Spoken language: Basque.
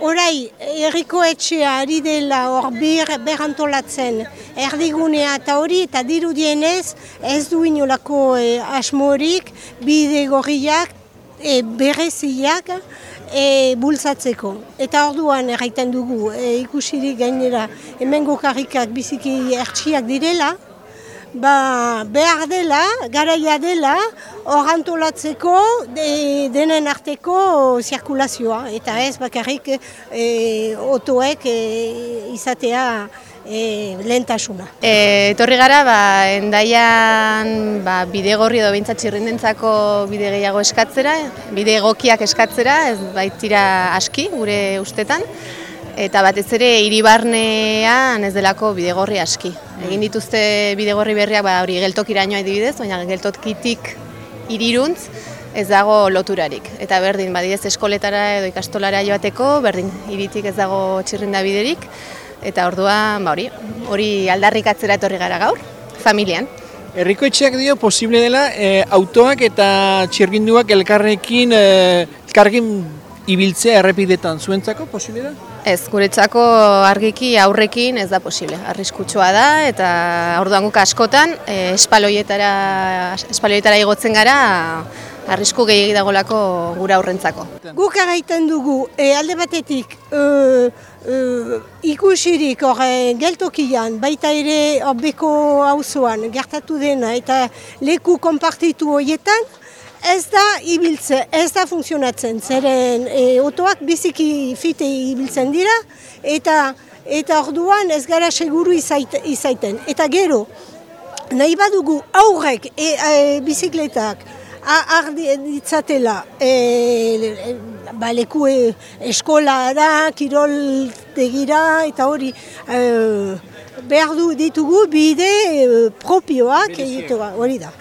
orai, erriko etxea ari dela hor ber, berantolatzen erdigunea eta hori, eta dirudienez ez du inolako e, asmorik, bide gorriak, e, bereziak, e, bultzatzeko. Eta orduan erraiten dugu, e, ikusirik gainera, hemen gokarrikak biziki ertsiak direla, ba, behar dela, garaia dela, hor antolatzeko de, denen arteko zirkulazioa. Eta ez bakarrik e, otoek e, izatea e, lehentasuna. E, etorri gara, ba, endaian ba, bide gorri edo bintzat txirrindentzako bide gehiago eskatzera, bide egokiak eskatzera, ez baitira aski gure ustetan eta batez ere iribarnean ez delako bidegorri aski. Egin dituzte bidegorri berriak ba hori geltokiraino adibidez, baina geltokitik iriruntz ez dago loturarik. Eta berdin badidez eskoletara edo ikastolara joateko, berdin iritik ez dago txirrinda biderik eta orduan ba hori, hori aldarrikatzera etorri gara gaur, familian. Herriko etxeak dio posible dela e, autoak eta txirginduak elkarrekin e, elkarrekin ibiltzea errepidetan zuentzako posible da? Ez, guretzako argiki aurrekin ez da posible. Arriskutsua da eta orduan guk askotan e, espaloietara, espaloietara igotzen gara arrisku gehiagi dagolako gura aurrentzako. Guk agaiten dugu e, alde batetik e, e, ikusirik or, geltokian, baita ere beko auzoan gertatu dena eta leku konpartitu horietan, ez da ibiltze, ez da funtzionatzen, zeren e, otoak biziki fite ibiltzen dira, eta eta orduan ez gara seguru izaiten. Eta gero, nahi badugu aurrek e, e, bizikletak ardi ditzatela e, e, ba, leku e, eskola da, kirol eta hori e, behar du ditugu bide e, propioak, hori da.